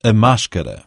A máscara.